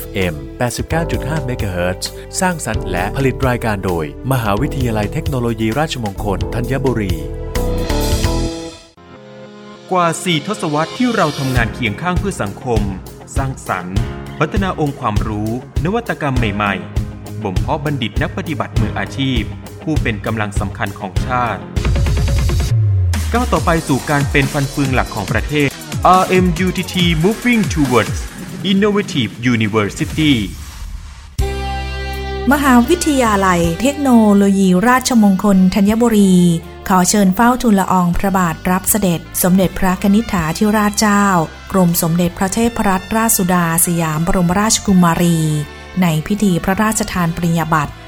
FM 89.5 MHz สร้างสรรค์และผลิตรายการโดย มหาวิทยาลัยเทคโนโลยีราชมงคลธัญบุรี กว่า 4 ทศวรรษที่เราทำงานเคียงข้างเพื่อสังคม สร้างสรรค์ พัฒนาองค์ความรู้ นวัตกรรมใหม่ๆ บ่มเพาะบัณฑิตนักปฏิบัติมืออาชีพ ผู้เป็นกำลังสำคัญของชาติก้าวต่อไปสู่การเป็นฟันเฟืองหลักของประเทศ RMUTT Moving Towards Innovative University มหาวิทยาลัยเทคโนโลยีราชมงคลธัญบุรี ขอเชิญเฝ้าทูลละอองพระบาทรับเสด็จ สมเด็จพระนิษฐาธิราชเจ้า กรมสมเด็จพระเทพรัตนราชสุดาสยามบรมราชกุมารี ในพิธีพระราชทานปริญญาบัตร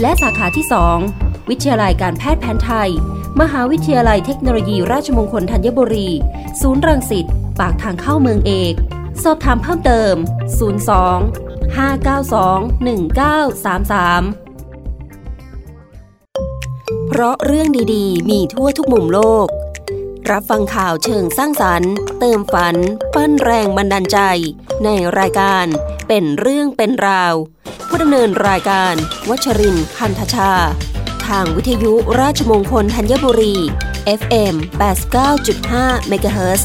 และสาขาที่ 2 วิทยาลัยการแพทย์แผนไทย มหาวิทยาลัยเทคโนโลยีราชมงคลธัญบุรี ศูนย์รังสิต ปากทางเข้าเมืองเอก สอบถามเพิ่มเติม 02 592 1933 เพราะเรื่องดีๆ มีทั่วทุกมุมโลก รับฟังข่าวเชิงสร้างสรรค์ เติมฝัน ปั้นแรงบันดาลใจ ในรายการเป็นเรื่องเป็นราว ผู้ดำเนินรายการ วัชรินทร์คันธชา ทางวิทยุราชมงคลธัญบุรี FM 89.5 MHz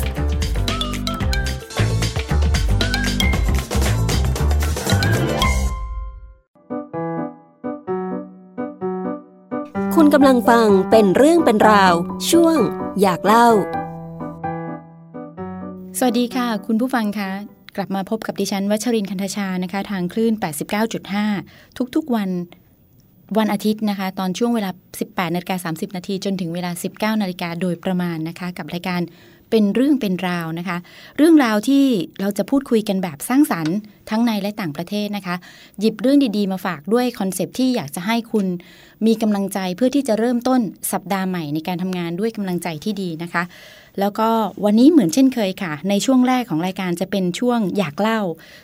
คุณกำลังฟังเป็นเรื่องเป็นราว ช่วงอยากเล่า สวัสดีค่ะ คุณผู้ฟังคะ กลับมาพบกับดิฉันวัชรินคันธชานะคะ ทางคลื่น 89.5 ทุกๆวันวันอาทิตย์นะคะ ตอนช่วงเวลา 18นาฬิกา30 นาทีจนถึงเวลา 19นาฬิกาโดยประมาณนะคะ กับรายการเป็นเรื่องเป็นราวนะคะ เรื่องราวที่เราจะพูดคุยกันแบบสร้างสรรค์ทั้งในและต่างประเทศนะคะ หยิบเรื่องดีๆ มาฝากด้วยคอนเซปที่อยากจะให้คุณมีกำลังใจเพื่อที่จะเริ่มต้นสัปดาห์ใหม่ในการทำงานด้วยกำลังใจที่ดีนะคะ แล้วก็วันนี้เหมือนเช่นเคยค่ะ ในช่วงแรกของรายการจะเป็นช่วงอยากเล่า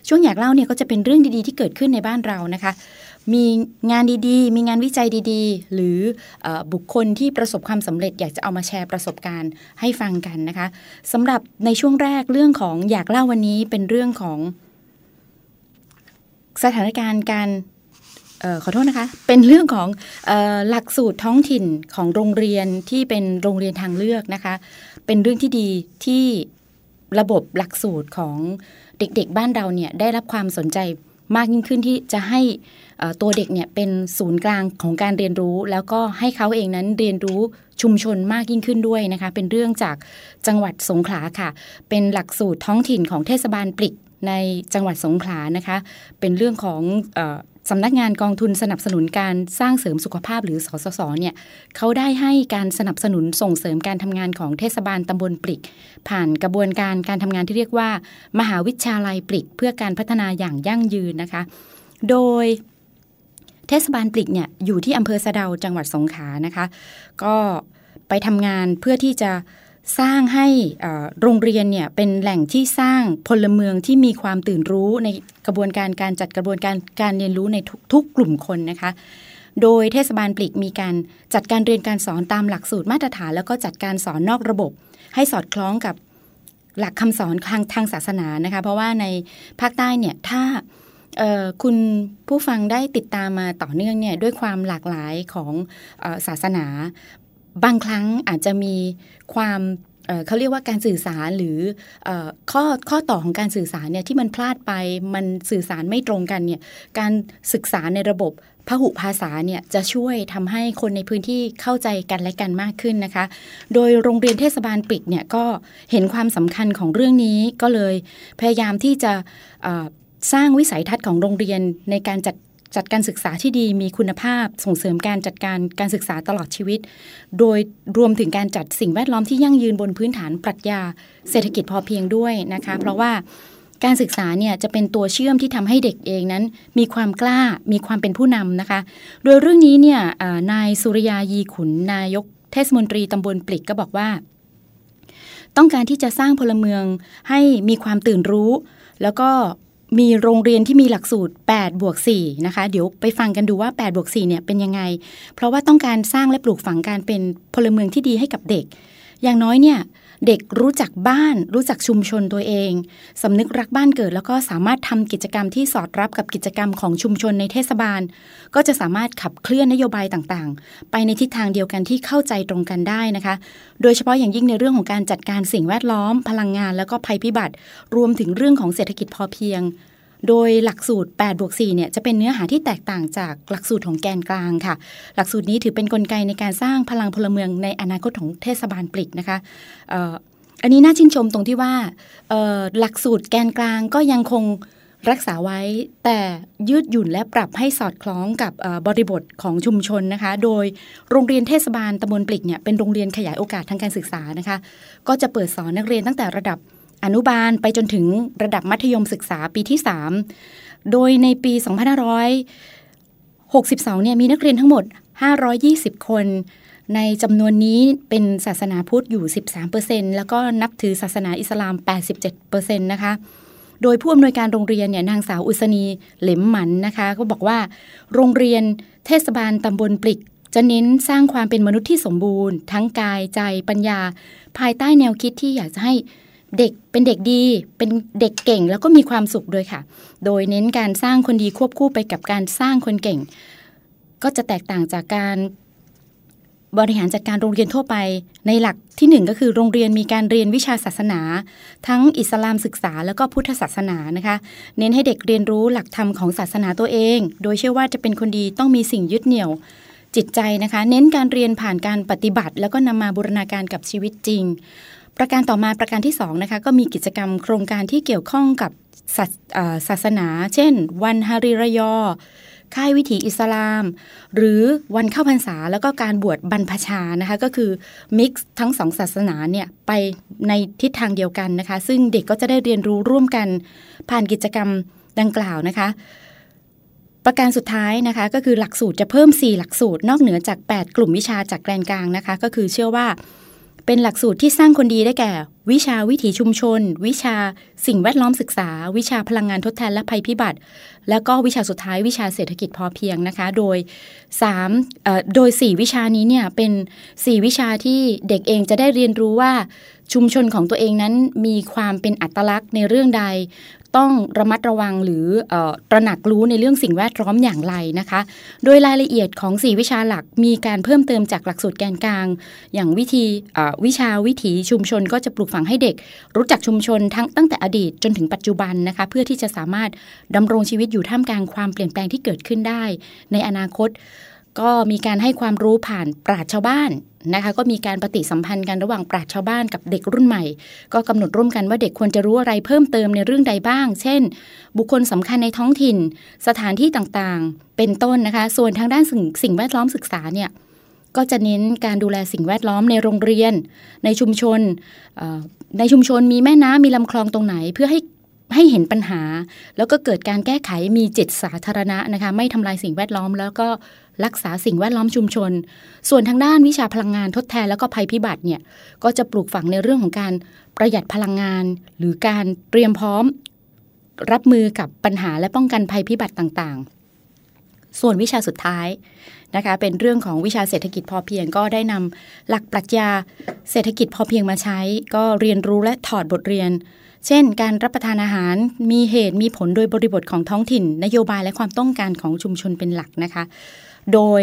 ช่วงอยากเล่าเนี่ยก็จะเป็นเรื่องดีๆที่เกิดขึ้นในบ้านเรานะคะ มีงานดีๆ มีงานวิจัยดีๆ หรืออบุคคลที่ประสบความสำเร็จ อยากจะเอามาแชร์ประสบการณ์ให้ฟังกันนะคะสำหรับในช่วงแรกเรื่องของอยากเล่าวันนี้เป็นเรื่องของ สถานการณ์การออขอโทษนะคะ เป็นเรื่องของออหลักสูตรท้องถิ่นของโรงเรียนที่เป็นโรงเรียนทางเลือกนะคะ เป็นเรื่องที่ดีที่ระบบหลักสูตรของเด็กๆ บ้านเราเนี่ยได้รับความสนใจมากยิ่งขึ้นที่จะให้ตัวเด็กเนี่ยเป็นศูนย์กลางของการเรียนรู้ แล้วก็ให้เขาเองนั้นเรียนรู้ชุมชนมากยิ่งขึ้นด้วยนะคะ เป็นเรื่องจากจังหวัดสงขลาค่ะ เป็นหลักสูตรท้องถิ่นของเทศบาลปลิกในจังหวัดสงขลานะคะ เป็นเรื่องของ สำนักงานกองทุนสนับสนุนการสร้างเสริมสุขภาพหรือสสสเนี่ยเขาได้ให้การสนับสนุนส่งเสริมการทำงานของเทศบาลตำบลปลิก ผ่านกระบวนการการทำงานที่เรียกว่า มหาวิทยาลัยปลิก เพื่อการพัฒนาอย่างยั่งยืนนะคะ โดยเทศบาลปลิกเนี่ยอยู่ที่อำเภอสะเดาจังหวัดสงขลานะคะ ก็ไปทำงานเพื่อที่จะ สร้างให้โรงเรียนเนี่ยเป็นแหล่งที่สร้างพลเมืองที่มีความตื่นรู้ในกระบวนการการจัดกระบวนการการเรียนรู้ในทุกกลุ่มคนนะคะ โดยเทศบาลปลีกมีการจัดการเรียนการสอนตามหลักสูตรมาตรฐาน แล้วก็จัดการสอนนอกระบบ ให้สอดคล้องกับหลักคำสอนทางทางศาสนานะคะ เพราะว่าในภาคใต้เนี่ยถ้าคุณผู้ฟังได้ติดตามมาต่อเนื่องเนี่ยด้วยความหลากหลายของอศาสนา บางครั้งอาจจะมีความเขาเรียกว่าการสื่อสารหรือข้อข้อต่อของการสื่อสารเนี่ยที่มันพลาดไปมันสื่อสารไม่ตรงกันเนี่ยการศึกษาในระบบพหุภาษาเนี่ยจะช่วยทำให้คนในพื้นที่เข้าใจกันและกันมากขึ้นนะคะ โดยโรงเรียนเทศบาลปิกเนี่ยก็เห็นความสำคัญของเรื่องนี้ก็เลยพยายามที่จะสร้างวิสัยทัศน์ของโรงเรียนในการจัด จัดการศึกษาที่ดีมีคุณภาพ ส่งเสริมการจัดการการศึกษาตลอดชีวิต โดยรวมถึงการจัดสิ่งแวดล้อมที่ยั่งยืนบนพื้นฐานปรัชญา เศรษฐกิจพอเพียงด้วยนะคะ เพราะว่าการศึกษาเนี่ยจะเป็นตัวเชื่อมที่ทำให้เด็กเองนั้น มีความกล้ามีความเป็นผู้นำนะคะ โดยเรื่องนี้เนี่ยนายสุริยายีขุนนายกเทศมนตรีตำบลปลิกก็บอกว่า ต้องการที่จะสร้างพลเมืองให้มีความตื่นรู้ แล้วก็ มีโรงเรียนที่มีหลักสูตร8บวก4นะคะ เดี๋ยวไปฟังกันดูว่า8บวก4เนี่ยเป็นยังไง เพราะว่าต้องการสร้างและปลูกฝังการเป็นพลเมืองที่ดีให้กับเด็ก อย่างน้อยเนี่ย เด็กรู้จักบ้าน รู้จักชุมชนตัวเองสำนึกรักบ้านเกิด แล้วก็สามารถทำกิจกรรมที่สอดรับกับกิจกรรมของชุมชนในเทศบาล ก็จะสามารถขับเคลื่อนนโยบายต่างๆ ไปในทิศทางเดียวกันที่เข้าใจตรงกันได้นะคะ โดยเฉพาะอย่างยิ่งในเรื่องของการจัดการสิ่งแวดล้อม พลังงาน แล้วก็ภัยพิบัติ รวมถึงเรื่องของเศรษฐกิจพอเพียง โดยหลักสูตร8บวก4เนี่ยจะเป็นเนื้อหาที่แตกต่างจากหลักสูตรของแกนกลางค่ะ หลักสูตรนี้ถือเป็นนกลไกในการสร้างพลังพลเมืองในอนาคตของเทศบาลปลิกนะคะอันนี้น่าชื่นชมตรงที่ว่าหลักสูตรแกนกลางก็ยังคงรักษาไว้แต่ยืดหยุ่นและปรับให้สอดคล้องกับบริบทของชุมชนนะคะ โดยโรงเรียนเทศบาลตำบลปลิกเนี่ยเป็นโรงเรียนขยายโอกาสทางการศึกษานะคะ ก็จะเปิดสอนนักเรียนตั้งแต่ระดับ อนุบาลไปจนถึงระดับมัธยมศึกษาปีที่ 3 โดยในปี 2562 เนี่ยมีนักเรียนทั้งหมด 520 คน ในจำนวนนี้เป็นศาสนาพุทธอยู่ 13%แล้วก็นับถือศาสนาอิสลาม 87%นะคะโดยผู้อำนวยการโรงเรียนเนี่ยนางสาวอุศนีเหลมหมันนะคะ ก็บอกว่า โรงเรียนเทศบาลตำบลปลิก จะเน้นสร้างความเป็นมนุษย์ที่สมบูรณ์ ทั้งกายใจปัญญา ภายใต้แนวคิดที่อยากจะให้ เด็กเป็นเด็กดีเป็นเด็กเก่งแล้วก็มีความสุขด้วยค่ะ โดยเน้นการสร้างคนดีควบคู่ไปกับการสร้างคนเก่ง ก็จะแตกต่างจากการบริหารจัดการโรงเรียนทั่วไป ในหลักที่หนึ่งก็คือโรงเรียนมีการเรียนวิชาศาสนา ทั้งอิสลามศึกษาแล้วก็พุทธศาสนานะคะ เน้นให้เด็กเรียนรู้หลักธรรมของศาสนาตัวเอง โดยเชื่อว่าจะเป็นคนดีต้องมีสิ่งยึดเหนี่ยวจิตใจนะคะ เน้นการเรียนผ่านการปฏิบัติ แล้วก็นำมาบูรณาการกับชีวิตจริง ประการต่อมาประการที่2นะคะก็มีกิจกรรมโครงการที่เกี่ยวข้องกับศาสนา เช่น วันฮาริรยอ ค่ายวิถีอิสลาม หรือวันเข้าพรรษาแล้วก็การบวชบรรพชานะคะก็คือมิกซ์ทั้งสองศาสนาเนี่ยไปในทิศทางเดียวกันนะคะ ซึ่งเด็กก็จะได้เรียนรู้ร่วมกัน ผ่านกิจกรรมดังกล่าวนะคะ ประการสุดท้ายนะคะก็คือหลักสูตรจะเพิ่ม 4 หลักสูตร นอกเหนือจาก 8 กลุ่มวิชาจากแกรนกลางนะคะ ก็คือเชื่อว่า เป็นหลักสูตรที่สร้างคนดีได้แก่ วิชาวิถีชุมชน วิชาสิ่งแวดล้อมศึกษา วิชาพลังงานทดแทนและภัยพิบัติ แล้วก็วิชาสุดท้ายวิชาเศรษฐกิจพอเพียงนะคะ โดย3โดย 4 วิชานี้เนี่ยเป็น 4 วิชาที่เด็กเองจะได้เรียนรู้ว่าชุมชนของตัวเองนั้นมีความเป็นอัตลักษณ์ในเรื่องใด ต้องระมัดระวังหรืออตระหนักรู้ในเรื่องสิ่งแวดล้อมอย่างไรนะคะ โดยรายละเอียดของ 4 วิชาหลักมีการเพิ่มเติมจากหลักสูตรแกนกลาง อย่างวิธีวิชาวิถีชุมชนก็จะปลูกฝังให้เด็ก รู้จักชุมชนทั้งตั้งแต่อดีตจนถึงปัจจุบันนะคะ เพื่อที่จะสามารถดำรงชีวิตอยู่ท่ามกลางความเปลี่ยนแปลงที่เกิดขึ้นได้ ในอนาคต ก็มีการให้ความรู้ผ่านปราชชาวบ้านนะคะก็มีการปฏิสัมพันธ์กันระหว่างปราชชาวบ้านกับเด็กรุ่นใหม่ ก็กำหนดร่วมกันว่าเด็กควรจะรู้อะไรเพิ่มเติมในเรื่องใดบ้าง เช่น บุคคลสำคัญในท้องถิ่น สถานที่ต่างๆ เป็นต้นนะคะ ส่วนทางด้านสิ่งสิ่งแวดล้อมศึกษาเนี่ยก็จะเน้นการดูแลสิ่งแวดล้อมในโรงเรียน ในชุมชนในชุมชนมีแม่น้ำมีลำคลองตรงไหนเพื่อให้ให้เห็นปัญหา แล้วก็เกิดการแก้ไขมีจิตสาธารณะนะคะ ไม่ทำลายสิ่งแวดล้อม แล้วก็ รักษาสิ่งแวดล้อมชุมชน ส่วนทางด้านวิชาพลังงานทดแทนแล้วก็ภัยพิบัติเนี่ยก็จะปลูกฝังในเรื่องของการประหยัดพลังงาน หรือการเตรียมพร้อม รับมือกับปัญหาและป้องกันภัยพิบัติต่างๆ ส่วนวิชาสุดท้ายนะคะเป็นเรื่องของวิชาเศรษฐกิจพอเพียงก็ได้นำหลักปรัชญาเศรษฐกิจพอเพียงมาใช้ ก็เรียนรู้และถอดบทเรียน เช่น การรับประทานอาหารมีเหตุมีผลโดยบริบทของท้องถิ่น นโยบายและความต้องการของชุมชนเป็นหลักนะคะ โดย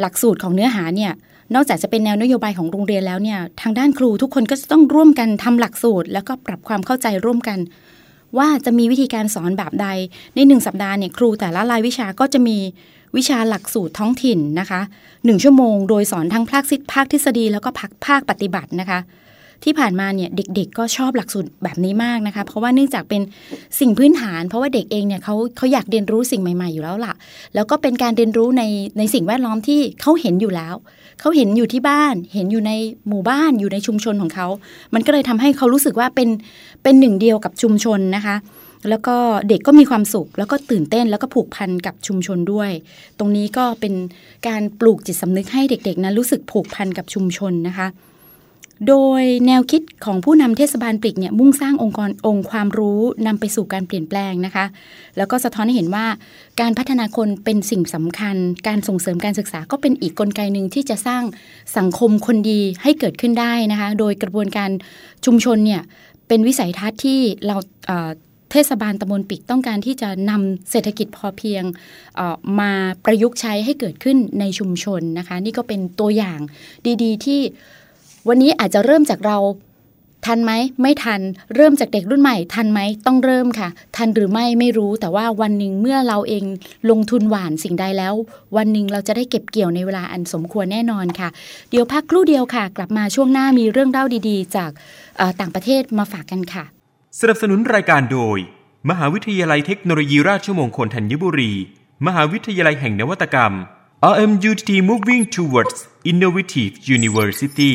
หลักสูตรของเนื้อหาเนี่ยนอกจากจะเป็นแนวนโยบายของโรงเรียนแล้วเนี่ยทางด้านครูทุกคนก็จะต้องร่วมกันทำหลักสูตร แล้วก็ปรับความเข้าใจร่วมกัน ว่าจะมีวิธีการสอนแบบใดในหนึ่งสัปดาห์เนี่ยครูแต่ละรายวิชาก็จะมีวิชาหลักสูตรท้องถิ่นนะคะหนึ่งชั่วโมง โดยสอนทั้งภาคภาคทฤษฎีแล้วก็ภาคภาคปฏิบัตินะคะ ที่ผ่านมาเนี่ยเด็ก ๆ ก็ชอบหลักสูตรแบบนี้มากนะคะ เพราะว่าเนื่องจากเป็นสิ่งพื้นฐาน เพราะว่าเด็กเองเนี่ยเขาเขาอยากเรียนรู้สิ่งใหม่ ๆ อยู่แล้วล่ะ แล้วก็เป็นการเรียนรู้ในในสิ่งแวดล้อมที่เขาเห็นอยู่แล้วเขาเห็นอยู่ที่บ้าน เห็นอยู่ในหมู่บ้านอยู่ในชุมชนของเขา มันก็เลยทำให้เขารู้สึกว่าเป็นเป็นหนึ่งเดียวกับชุมชนนะคะแล้วก็เด็กก็มีความสุข แล้วก็ตื่นเต้นแล้วก็ผูกพันกับชุมชนด้วย ตรงนี้ก็เป็นการปลูกจิตสำนึกให้เด็กๆนะรู้สึกผูกพันกับชุมชนนะคะ โดยแนวคิดของผู้นำเทศบาลปลิกเนี่ยมุ่งสร้างองค์กรองค์ความรู้นำไปสู่การเปลี่ยนแปลงนะคะ แล้วก็สะท้อนให้เห็นว่าการพัฒนาคนเป็นสิ่งสำคัญ การส่งเสริมการศึกษาก็เป็นอีกกลไกหนึ่งที่จะสร้างสังคมคนดีให้เกิดขึ้นได้นะคะ โดยกระบวนการชุมชนเนี่ยเป็นวิสัยทัศน์ที่เราเทศบาลตำบลปิกต้องการที่จะนำเศรษฐกิจพอเพียงมาประยุกต์ใช้ให้เกิดขึ้นในชุมชนนะคะ นี่ก็เป็นตัวอย่างดี ๆ ที่ วันนี้อาจจะเริ่มจากเรา ทันไหมไม่ทัน เริ่มจากเด็กรุ่นใหม่ ทันไหมต้องเริ่มค่ะ ทันหรือไม่ไม่รู้ แต่ว่าวันหนึ่งเมื่อเราเองลงทุนหวานสิ่งใดแล้ว วันหนึ่งเราจะได้เก็บเกี่ยวในเวลาอันสมควรแน่นอนค่ะ เดี๋ยวพักครู่เดียวค่ะ กลับมาช่วงหน้ามีเรื่องเล่าดีๆ จากต่างประเทศมาฝากกันค่ะ สนับสนุนรายการโดย มหาวิทยาลัยเทคโนโลยีราชมงคลธัญบุรี มหาวิทยาลัยแห่งนวัตกรรม RMUTT Moving Towards Innovative University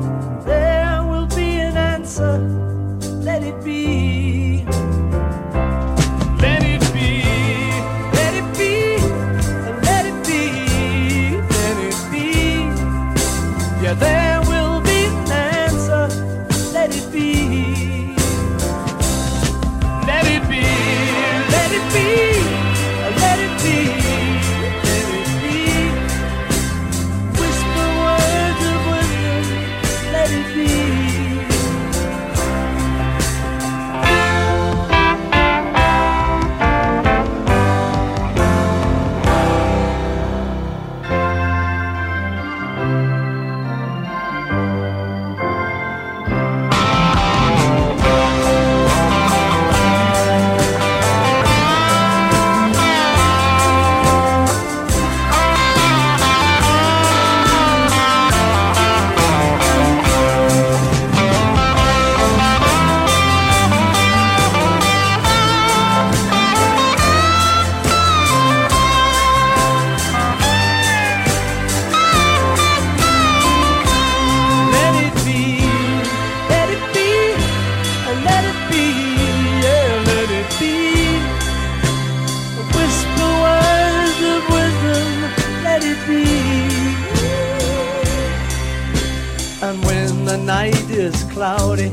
Is cloudy,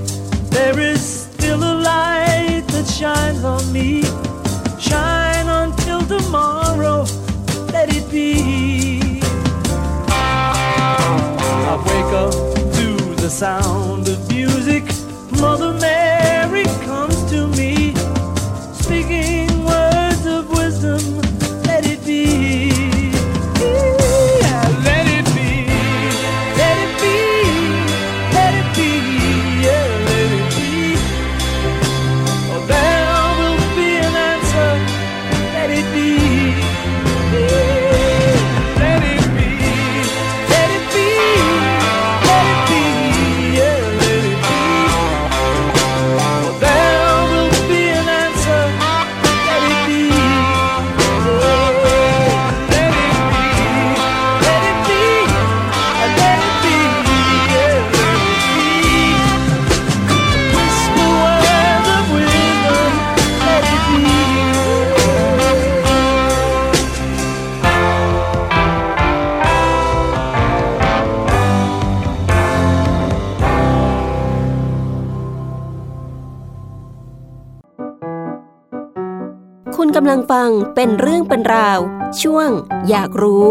there is still a light that shines on me. Shine until tomorrow, let it be. I wake up to the sound of music. Mother Mary comes เป็นเรื่องเป็นราว ช่วง อยากรู้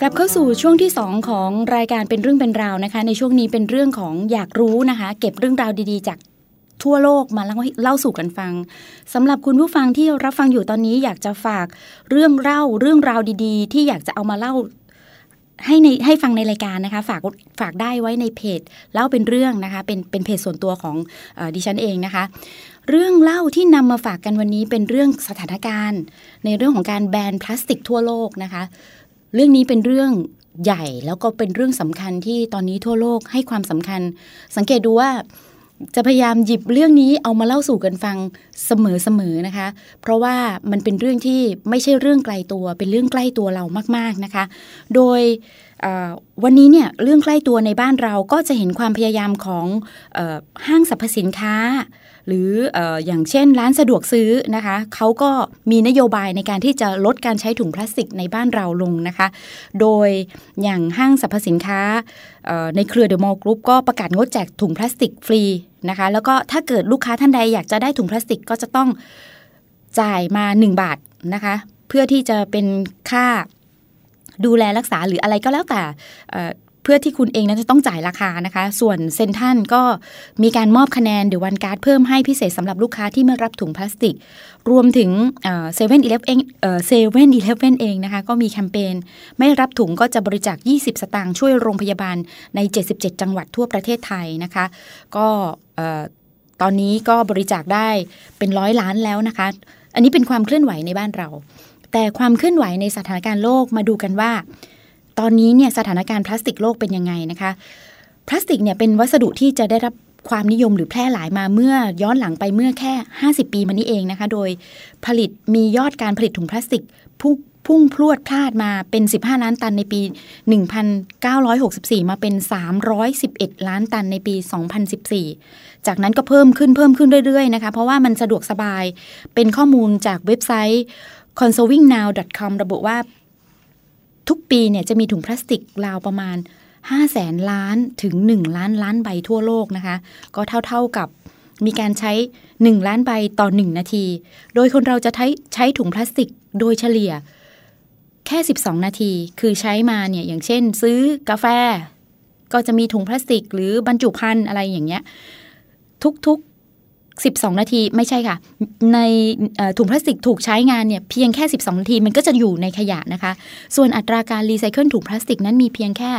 กลับเข้าสู่ช่วงที่ 2 ของรายการเป็นเรื่องเป็นราวนะคะ ในช่วงนี้เป็นเรื่องของอยากรู้นะคะ เก็บเรื่องราวดีๆ จากทั่วโลกมาเล่าเล่าสู่กันฟังสำหรับคุณผู้ฟังที่รับฟังอยู่ตอนนี้อยากจะฝากเรื่องเล่าเรื่องราวดีๆ ที่อยากจะเอามาเล่า ให้ในให้ฟังในรายการนะคะฝากฝากได้ไว้ในเพจเล่าเป็นเรื่องนะคะเป็นเป็นเพจส่วนตัวของอดิฉันเองนะคะ เรื่องเล่าที่นำมาฝากกันวันนี้เป็นเรื่องสถานการณ์ ในเรื่องของการแบนพลาสติกทั่วโลกนะคะ เรื่องนี้เป็นเรื่องใหญ่แล้วก็เป็นเรื่องสำคัญที่ตอนนี้ทั่วโลกให้ความสำคัญ สังเกตดูว่า จะพยายามหยิบเรื่องนี้เอามาเล่าสู่กันฟังเสมอๆนะคะ เพราะว่ามันเป็นเรื่องที่ไม่ใช่เรื่องไกลตัว เป็นเรื่องใกล้ตัวเรามากๆนะคะ โดย วันนี้เนี่ยเรื่องใกล้ตัวในบ้านเราก็จะเห็นความพยายามของอห้างสรรพสินค้า หรือออย่างเช่นร้านสะดวกซื้อนะคะเขาก็มีนโยบายในการที่จะลดการใช้ถุงพลาสติกในบ้านเราลงนะคะ โดยอย่างห้างสรรพสินค้าในเครือเดอะมอลล์กรุ๊ปก็ประกาศงดแจกถุงพลาสติกฟรีนะคะ แล้วก็ถ้าเกิดลูกค้าท่านใดอยากจะได้ถุงพลาสติกก็จะต้องจ่ายมา 1 บาทนะคะ เพื่อที่จะเป็นค่า ดูแลรักษาหรืออะไรก็แล้วแต่เพื่อที่คุณเองนั้นจะต้องจ่ายราคานะคะ ส่วนเซ็นทรัลก็มีการมอบคะแนน The 1 Card เพิ่มให้พิเศษสำหรับลูกค้าที่ไม่รับถุงพลาสติก รวมถึงเซเว่นอีเลฟเองเซเว่นอีเลฟเว่นเองนะคะ ก็มีแคมเปญไม่รับถุงก็จะบริจาค 20 สตางค์ช่วยโรงพยาบาลใน 77 จังหวัดทั่วประเทศไทยนะคะ ก็ตอนนี้ก็บริจาคได้เป็นร้อยล้านแล้วนะคะ อันนี้เป็นความเคลื่อนไหวในบ้านเรา แต่ความเคลื่อนไหวในสถานการณ์โลกมาดูกันว่า ตอนนี้เนี่ยสถานการณ์พลาสติกโลกเป็นยังไงนะคะ พลาสติกเนี่ยเป็นวัสดุที่จะได้รับความนิยมหรือแพร่หลายมาเมื่อย้อนหลังไปเมื่อแค่ 50 ปีมานี้เองนะคะ โดยผลิตมียอดการผลิตถุงพลาสติกพุ่งพุ่งพรวดพลาดมาเป็น 15 ล้านตันในปี 1964 มาเป็น 311 ล้านตันในปี 2014 จากนั้นก็เพิ่มขึ้นเพิ่มขึ้นเรื่อยๆนะคะ เพราะว่ามันสะดวกสบาย เป็นข้อมูลจากเว็บไซต์ consolingnow.com ระบุว่า ทุกปีเนี่ยจะมีถุงพลาสติกราวประมาณ5แสนล้านถึง 1 ล้านล้านใบทั่วโลกนะคะ ก็เท่าๆกับมีการใช้ 1 ล้านใบต่อ 1 นาที โดยคนเราจะใช้ใช้ถุงพลาสติกโดยเฉลี่ย แค่ 12 นาที คือใช้มาเนี่ยอย่างเช่น ซื้อกาแฟ ก็จะมีถุงพลาสติก หรือบรรจุภัณฑ์อะไรอย่างเงี้ยทุกๆ 12 นาทีไม่ใช่ค่ะ ในถุงพลาสติกถูกใช้งานเนี่ยเพียงแค่ 12 นาทีมันก็จะอยู่ในขยะนะคะ ส่วนอัตราการรีไซเคิลถุงพลาสติกนั้นมีเพียงแค่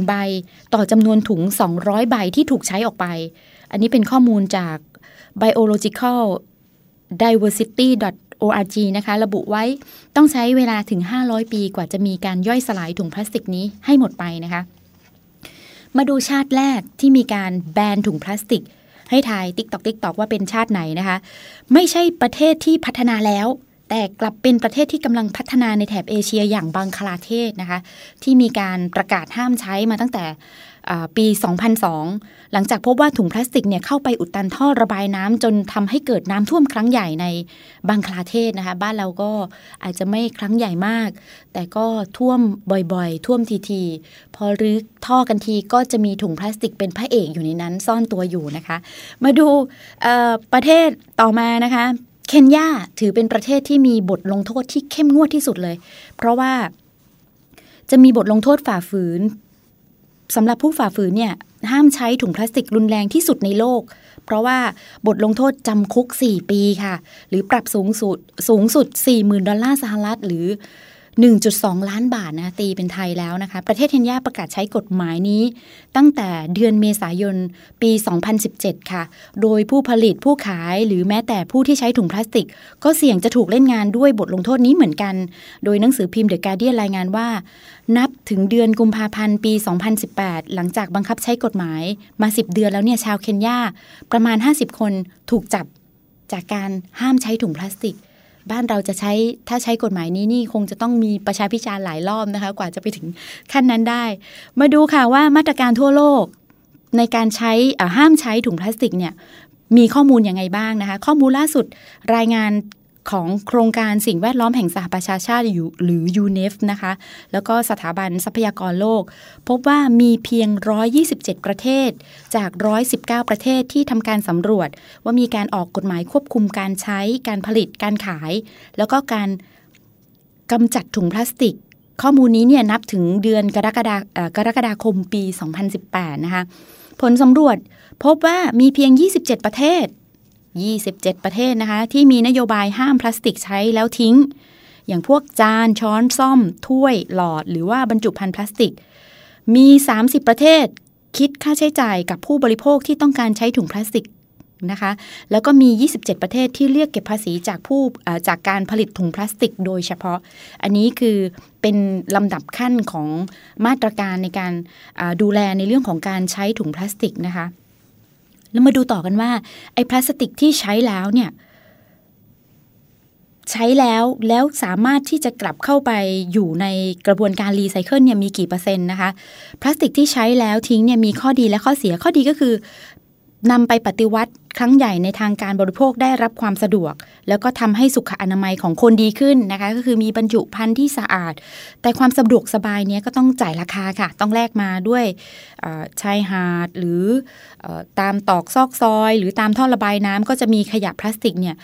1 ใบต่อจำนวนถุง 200 ใบที่ถูกใช้ออกไป อันนี้เป็นข้อมูลจาก biological diversity org นะคะ ระบุไว้ต้องใช้เวลาถึง 500 ปีกว่าจะมีการย่อยสลายถุงพลาสติกนี้ให้หมดไปนะคะ มาดูชาติแรกที่มีการแบนถุงพลาสติก ให้ทาย tick tock tick tock ว่าเป็นชาติไหนนะคะ ไม่ใช่ประเทศที่พัฒนาแล้ว แต่กลับเป็นประเทศที่กำลังพัฒนาในแถบเอเชียอย่างบังคลาเทศนะคะ ที่มีการประกาศห้ามใช้มาตั้งแต่ ปี 2002 หลังจากพบว่าถุงพลาสติกเนี่ยเข้าไปอุดตันท่อระบายน้ำจนทำให้เกิดน้ำท่วมครั้งใหญ่ในบังคลาเทศนะคะ บ้านเราก็อาจจะไม่ครั้งใหญ่มาก แต่ก็ท่วมบ่อยๆ ท่วมทีๆ พอรื้อท่อกันทีก็จะมีถุงพลาสติกเป็นพระเอกอยู่ในนั้นซ่อนตัวอยู่นะคะ มาดูประเทศต่อมานะคะเคนยาถือเป็นประเทศที่มีบทลงโทษที่เข้มงวดที่สุดเลย เพราะว่าจะมีบทลงโทษฝ่าฝืน สำหรับผู้ฝ่าฝืนเนี่ยห้ามใช้ถุงพลาสติกรุนแรงที่สุดในโลก เพราะว่าบทลงโทษจำคุก 4 ปีค่ะ หรือปรับสูงสุดสูงสุด 40,000 ดอลลาร์สหรัฐหรือ 1.2 ล้านบาทนะตีเป็นไทยแล้วนะคะ ประเทศเคนยาประกาศใช้กฎหมายนี้ ตั้งแต่เดือนเมษายนปี 2017 ค่ะ โดยผู้ผลิตผู้ขายหรือแม้แต่ผู้ที่ใช้ถุงพลาสติก ก็เสี่ยงจะถูกเล่นงานด้วยบทลงโทษนี้เหมือนกัน โดยหนังสือพิมพ์เดอะการ์เดียนรายงานว่า นับถึงเดือนกุมภาพันธ์ปี 2018 หลังจากบังคับใช้กฎหมายมา 10 เดือนแล้วเนี่ยชาวเคนยาประมาณ 50 คนถูกจับจากการห้ามใช้ถุงพลาสติก บ้านเราจะใช้ถ้าใช้กฎหมายนี้นี่คงจะต้องมีประชาพิจารณ์หลายรอบนะคะ กว่าจะไปถึงขั้นนั้นได้ มาดูค่ะว่ามาตรการทั่วโลก ในการใช้อห้ามใช้ถุงพลาสติกเนี่ยมีข้อมูลยังไงบ้างนะคะ ข้อมูลล่าสุดรายงาน ของโครงการสิ่งแวดล้อมแห่งสหประชาชาติอยู่หรือยูเนฟนะคะ แล้วก็สถาบันทรัพยากรโลก พบว่ามีเพียง 127 ประเทศ จาก 119 ประเทศที่ทำการสำรวจ ว่ามีการออกกฎหมายควบคุมการใช้การผลิตการขาย แล้วก็การกำจัดถุงพลาสติก ข้อมูลนี้เนี่ยนับถึงเดือนกรกฎากรกฎาคมปี 2018 นะคะ ผลสำรวจพบว่ามีเพียง 27 ประเทศ 27 ประเทศนะคะ ที่มีนโยบายห้ามพลาสติกใช้แล้วทิ้ง อย่างพวกจานช้อนซ่อม ถ้วยหลอด หรือว่าบรรจุภัณฑ์พลาสติก มี 30 ประเทศ คิดค่าใช้จ่ายกับผู้บริโภคที่ต้องการใช้ถุงพลาสติกนะคะ แล้วก็มี 27 ประเทศที่เรียกเก็บภาษีจากผู้จากการผลิตถุงพลาสติก โดยเฉพาะ อันนี้คือเป็นลำดับขั้นของมาตรการในการดูแลในเรื่องของการใช้ถุงพลาสติกนะคะ แล้วมาดูต่อกันว่าไอ้พลาสติกที่ใช้แล้วเนี่ยใช้แล้วแล้วสามารถที่จะกลับเข้าไปอยู่ในกระบวนการรีไซเคิลเนี่ยมีกี่เปอร์เซ็นต์นะคะ พลาสติกที่ใช้แล้วทิ้งเนี่ยมีข้อดีและข้อเสียข้อดีก็คือ นำไปปฏิวัติครั้งใหญ่ในทางการบริโภคได้รับความสะดวก แล้วก็ทำให้สุขอนามัยของคนดีขึ้นนะคะ ก็คือมีบรรจุภัณฑ์ที่สะอาด แต่ความสะดวกสบายเนี้ยก็ต้องจ่ายราคาค่ะ ต้องแลกมาด้วยชายหาดหรือเอ่อตามตรอกซอกซอย หรือตามท่อระบายน้ำก็จะมีขยะพลาสติกเนี่ย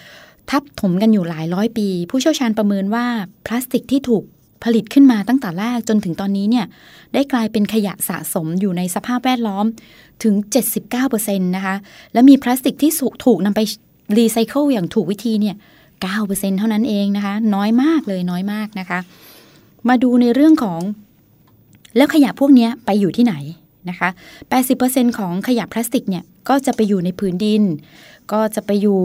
ทับถมกันอยู่หลายร้อยปี ผู้เชี่ยวชาญประเมินว่าพลาสติกที่ถูกผลิตขึ้นมาตั้งแต่แรกจนถึงตอนนี้เนี่ยได้กลายเป็นขยะสะสมอยู่ในสภาพแวดล้อม ถึง 79%นะคะ และมีพลาสติกที่ถูกนำไปรีไซเคิลอย่างถูกวิธีเนี่ย 9%เท่านั้นเองนะคะ น้อยมากเลยน้อยมากนะคะ มาดูในเรื่องของแล้วขยะพวกนี้ไปอยู่ที่ไหนนะคะ 80%ของขยะพลาสติกเนี่ย ก็จะไปอยู่ในผืนดิน ก็จะไปอยู่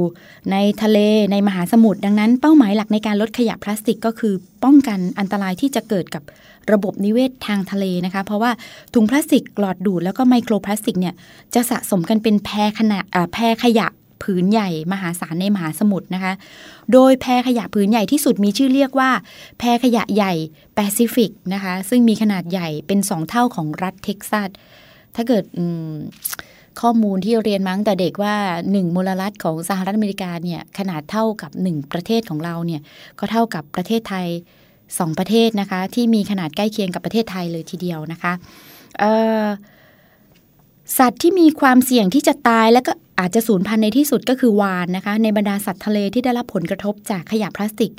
ในทะเล ในมหาสมุทร ดังนั้นเป้าหมายหลักในการลดขยะพลาสติกก็คือป้องกันอันตรายที่จะเกิดกับ ระบบนิเวศทางทะเลนะคะ เพราะว่าถุงพลาสติกหลอดดูดแล้วก็ไมโครพลาสติกเนี่ยจะสะสมกันเป็นแพรขนาดแพรขยะผืนใหญ่มหาศาลในมหาสมุทรนะคะ โดยแพขยะผืนใหญ่ที่สุดมีชื่อเรียกว่า แพขยะใหญ่แปซิฟิกนะคะ ซึ่งมีขนาดใหญ่เป็นสองเท่าของรัฐเท็กซัส ถ้าเกิดข้อมูลที่เรียนมาตั้งแต่เด็กว่า 1มลรัฐของสหรัฐอเมริกาเนี่ยขนาดเท่ากับ 1 ประเทศของเราเนี่ยก็เท่ากับประเทศไทย 2 ประเทศนะคะ ที่มีขนาดใกล้เคียงกับประเทศไทยเลยทีเดียวนะคะสัตว์ที่มีความเสี่ยงที่จะตายและก็อาจจะสูญพันธุ์ในที่สุดก็คือวานนะคะ ในบรรดาสัตว์ทะเลที่ได้รับผลกระทบจากขยะพลาสติก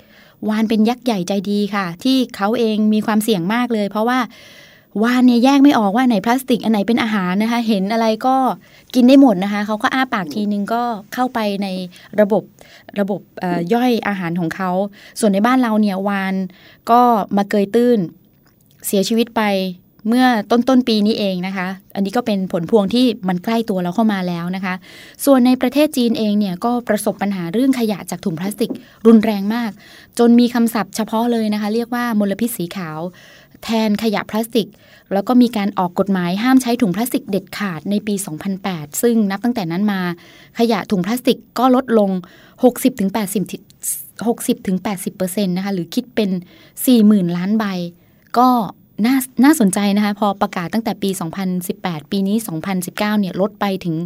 วานเป็นยักษ์ใหญ่ใจดีค่ะ ที่เขาเองมีความเสี่ยงมากเลย เพราะว่า ว่านเนี่ยแยกไม่ออกว่าไหนพลาสติกอันไหนเป็นอาหารนะคะ เห็นอะไรก็กินได้หมดนะคะเขาก็อ้าปากทีนึงก็เข้าไปในระบบระบบย่อยอาหารของเขาส่วนในบ้านเราเนี่ยวานก็มาเกยตื้นเสียชีวิตไปเมื่อต้นต้นปีนี้เองนะคะ อันนี้ก็เป็นผลพวงที่มันใกล้ตัวเราเข้ามาแล้วนะคะ ส่วนในประเทศจีนเองเนี่ยก็ประสบปัญหาเรื่องขยะจากถุงพลาสติกรุนแรงมาก จนมีคำศัพท์เฉพาะเลยนะคะ เรียกว่ามลพิษสีขาว แทนขยะพลาสติก แล้วก็มีการออกกฎหมายห้ามใช้ถุงพลาสติกเด็ดขาดในปี 2008 ซึ่งนับตั้งแต่นั้นมา ขยะถุงพลาสติกก็ลดลง 60-80 60-80%นะคะหรือคิดเป็น 40,000 ล้านใบ ก็น่าน่าสนใจนะคะพอประกาศตั้งแต่ปี 2018 ปีนี้ 2019 เนี่ยลดไปถึง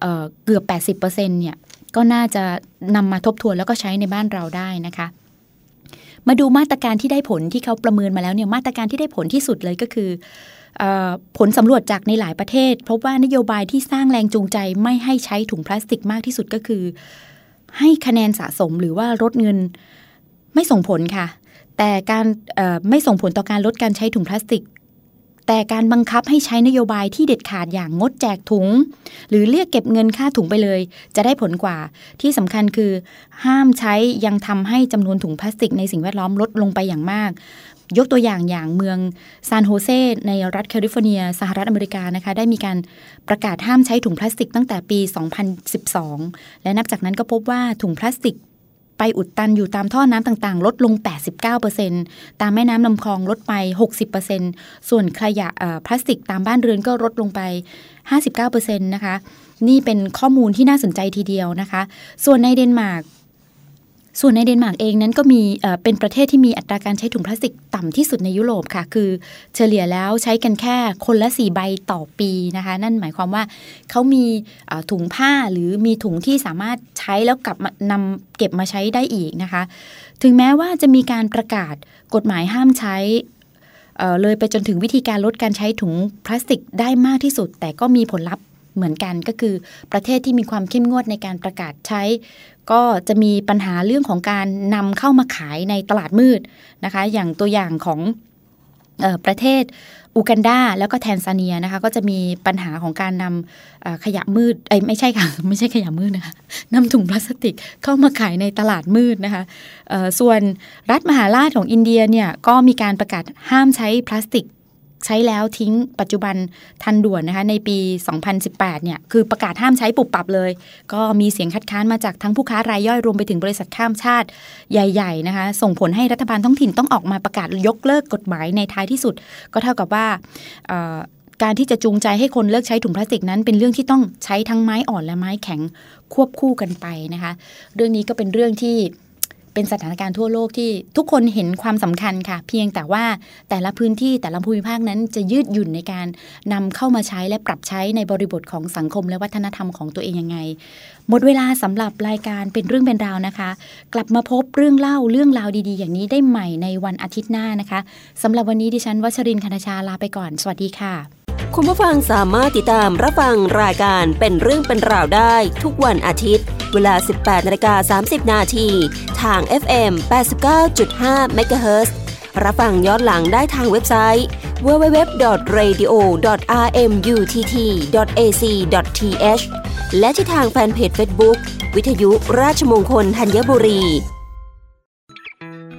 เเกือบ 80%เนี่ยก็น่าจะนำมาทบทวนแล้วก็ใช้ในบ้านเราได้นะคะ มาดูมาตรการที่ได้ผลที่เขาประเมินมาแล้วเนี่ยมาตรการที่ได้ผลที่สุดเลยก็คือผลสำรวจจากในหลายประเทศพบว่านโยบายที่สร้างแรงจูงใจไม่ให้ใช้ถุงพลาสติกมากที่สุดก็คือ ให้คะแนนสะสมหรือว่าลดเงินไม่ส่งผลค่ะ แต่การไม่ส่งผลต่อการลดการใช้ถุงพลาสติก แต่การบังคับให้ใช้นโยบายที่เด็ดขาดอย่างงดแจกถุง หรือเรียกเก็บเงินค่าถุงไปเลย จะได้ผลกว่า ที่สำคัญคือ ห้ามใช้ยังทำให้จำนวนถุงพลาสติกในสิ่งแวดล้อมลดลงไปอย่างมากยกตัวอย่างอย่างเมืองซานโฮเซในรัฐแคลิฟอร์เนีย สหรัฐอเมริกานะคะ ได้มีการประกาศห้ามใช้ถุงพลาสติกตั้งแต่ปี 2012 และนับจากนั้นก็พบว่าถุงพลาสติก ไปอุดตันอยู่ตามท่อน้ำต่างๆ ลดลง 89%ตามแม่น้ำลำคลองลดไป 60%ส่วนขยะเอ่อพลาสติกตามบ้านเรือนก็ลดลงไป 59%นะคะ นี่เป็นข้อมูลที่น่าสนใจทีเดียวนะคะ ส่วนในเดนมาร์ก ส่วนในเดนมาร์กเองนั้นก็มีเป็นประเทศที่มีอัตราการใช้ถุงพลาสติกต่ำที่สุดในยุโรปค่ะ คือเฉลี่ยแล้วใช้กันแค่คนละ4ใบต่อปีนะคะ นั่นหมายความว่าเขามีถุงผ้าหรือมีถุงที่สามารถใช้แล้วกลับมานำเก็บมาใช้ได้อีกนะคะ ถึงแม้ว่าจะมีการประกาศกฎหมายห้ามใช้เลยไปจนถึงวิธีการลดการใช้ถุงพลาสติกได้มากที่สุด แต่ก็มีผลลัพธ์เหมือนกันก็คือประเทศที่มีความเข้มงวดในการประกาศใช้ ก็จะมีปัญหาเรื่องของการนำเข้ามาขายในตลาดมืดนะคะ อย่างตัวอย่างของออประเทศอูกันดาแล้วก็แทนซาเนียนะคะก็จะมีปัญหาของการนำขยะมืดเอ้ยไม่ใช่ค่ะไม่ใช่ขยะมืดนะคะนำถุงพลาสติกเข้ามาขายในตลาดมืดนะคะส่วนรัฐมหาราชของอินเดียเนี่ยก็มีการประกาศห้ามใช้พลาสติก ใช้แล้วทิ้งปัจจุบันทันด่วนนะคะในปี 2018 เนี่ยคือประกาศห้ามใช้ปุบปับเลย ก็มีเสียงคัดค้านมาจากทั้งผู้ค้ารายย่อยรวมไปถึงบริษัทข้ามชาติใหญ่ๆนะคะส่งผลให้รัฐบาลท้องถิ่นต้องออกมาประกาศยกเลิกกฎหมายในท้ายที่สุด ก็เท่ากับว่าการที่จะจูงใจให้คนเลิกใช้ถุงพลาสติกนั้น เป็นเรื่องที่ต้องใช้ทั้งไม้อ่อนและไม้แข็งควบคู่กันไปนะคะ เรื่องนี้ก็เป็นเรื่องที่ เป็นสถานการณ์ทั่วโลกที่ทุกคนเห็นความสำคัญค่ะ เพียงแต่ว่าแต่ละพื้นที่แต่ละภูมิภาคนั้นจะยืดหยุ่นในการนำเข้ามาใช้และปรับใช้ในบริบทของสังคมและวัฒนธรรมของตัวเองยังไง หมดเวลาสำหรับรายการเป็นเรื่องเป็นราวนะคะ กลับมาพบเรื่องเล่าเรื่องราวดีๆ อย่างนี้ได้ใหม่ในวันอาทิตย์หน้านะคะสำหรับวันนี้ดิฉันวัชรินทร์คณชาลาไปก่อน สวัสดีค่ะ คุณผู้ฟังสามารถติดตามรับฟังรายการเป็นเรื่องเป็นราวได้ ทุกวันอาทิตย์ เวลา 18นาฬิกา30 นาทีทาง FM 89.5 MHz รับฟังย้อนหลังได้ทางเว็บไซต์ www.radio.rmutt.ac.th และที่ทางแฟนเพจ Facebook วิทยุราชมงคลธัญบุรี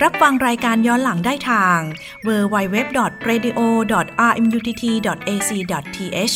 รับฟังรายการย้อนหลังได้ทาง www.radio.rmutt.ac.th